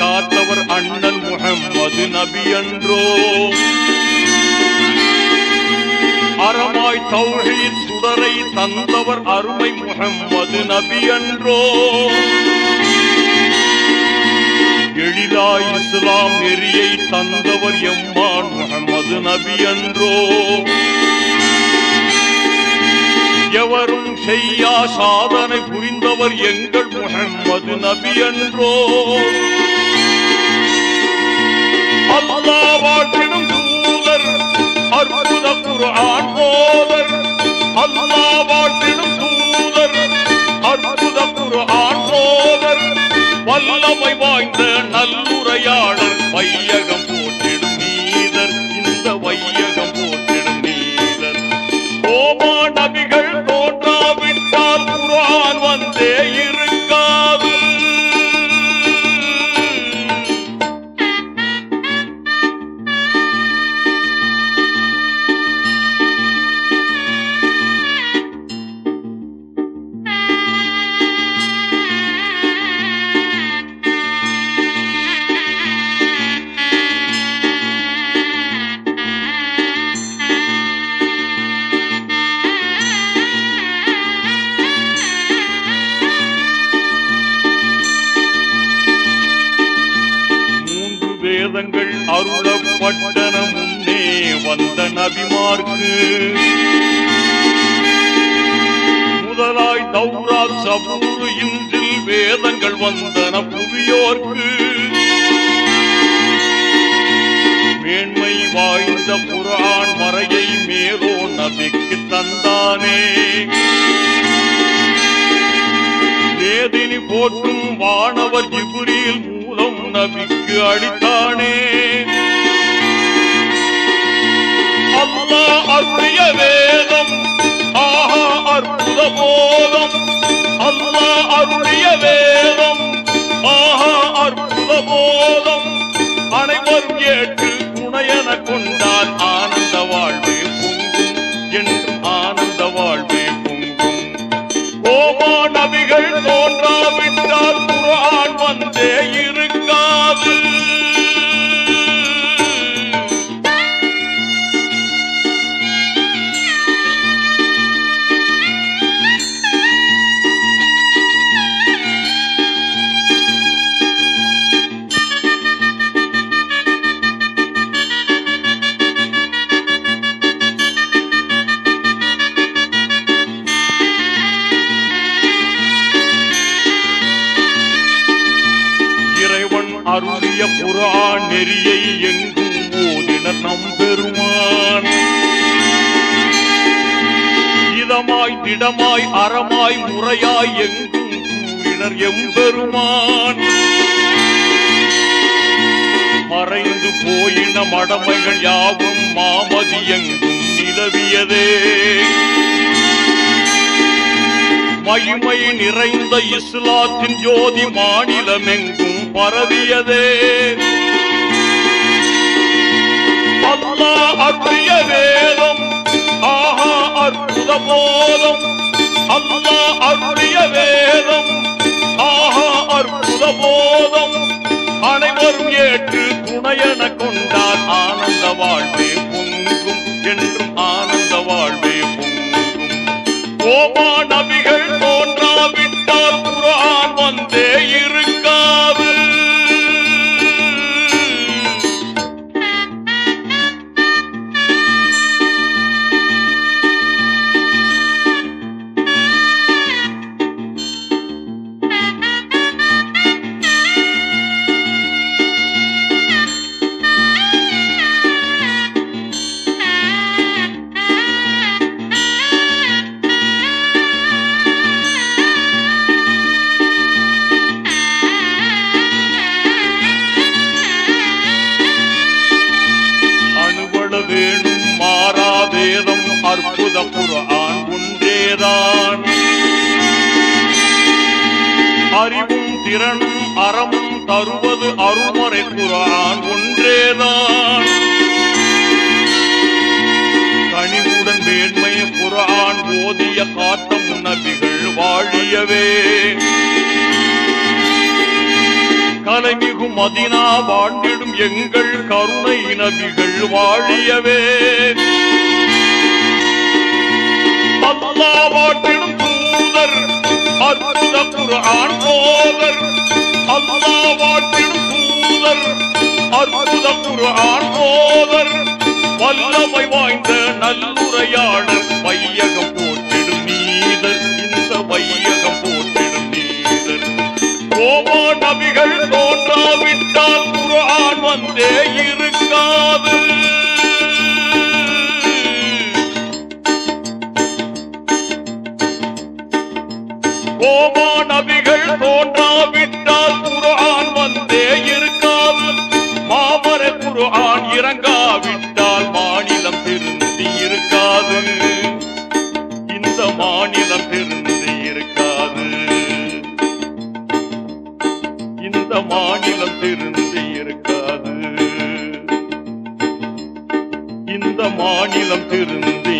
காத்தவர் அண்ணன் முகம்மது நபி என்றோ. அறமாய் தௌஹீத் சுடரை தந்தவர் அருமை முகம்மது நபி என்றோ. எளிதாய் இஸ்லாம் நெறியை தந்தவர் எம்மான் முகம்மது நபி என்றோ. எவரும் செய்யா சாதனை புரிந்தவர் எங்கள் முகம்மது நபி என்றோ. அல்லாஹ் தூதர் அற்புத குரு ஆற்றோதர் வல்லமை வாய்ந்த நல்லுரையாள் வேதங்கள் அருளப்பட்டன முன்னே வந்த நபிமார்க்கு. முதலாய் தௌரா சபூர் இன்றில் வேதங்கள் வந்தன புவியோர்க்கு. மேன்மை வாய்ந்த புறான் மறையை மேலோ நபிக்கு தந்தானே. வேதினி போற்றும் வானவர் ஜிபுரியில் மூலம் நபிக்கு அளித்தானே அம்மா அருளிய வேதம் ஆஹா அற்புத போதம். அம்மா அருளிய வேதம் ஆஹா அற்புத போதம். அனைவரும் ஏற்று அருளிய புறா நெறியை எங்கும் ஓதின நம் பெருமான் இதமாய் திடமாய் அறமாய் முறையாய் எங்கும் கூறினர் எம்பெருமான். மறைந்து போயின மடமைகள் யாவும் மாமதி எங்கும் நிலவியதே மகிமை நிறைந்த இஸ்லாத்தின் ஜோதி மாநிலமெங்கும் பரவியதே. அல்லாஹ் அற்றிய வேதம் ஆஹா அற்புத போதம் அல்லாஹ் அற்றிய வேதம் ஆஹா அற்புத போதம் அனைவரும் ஏற்று துணையென கொண்டார் ஆனந்த வாழ்வே பொங்கும் என்றும் வேணும். மாறா வேதம் அற்புத புறான் உண்டேதான். அறிவும் திறனும் அறமும் தருவது அருள்மறை புறான் ஒன்றேதான் கனிவுடன் மேன்மை புறான் ஓதிய காட்டம் நபிகள் வாழியவே. கலைமிகு மதினா வாண்டிடும் எங்கள் கருணை நபிகள் வாழியவே. அல்லாஹ் வாட்டிடும் தூதர் அற்புத குரான் போதர் அல்லாஹ் வாட்டிடும் தூதர் அற்புத குரான் போதர் வல்லமை வாய்ந்த நல்லுரையாளர் வையகம் போட்டிடும் நீதர். இந்த வையகம் போட்டிடும் நீதர். கோமா நபிகள் தோன்றாவிட்டால் குரான் வந்தே இருக்காது. கோமா நபிகள் தோன்றாவிட்டால் இந்த மாநிலம் திருந்தி இருக்காது. இந்த மாநிலம் திருந்தி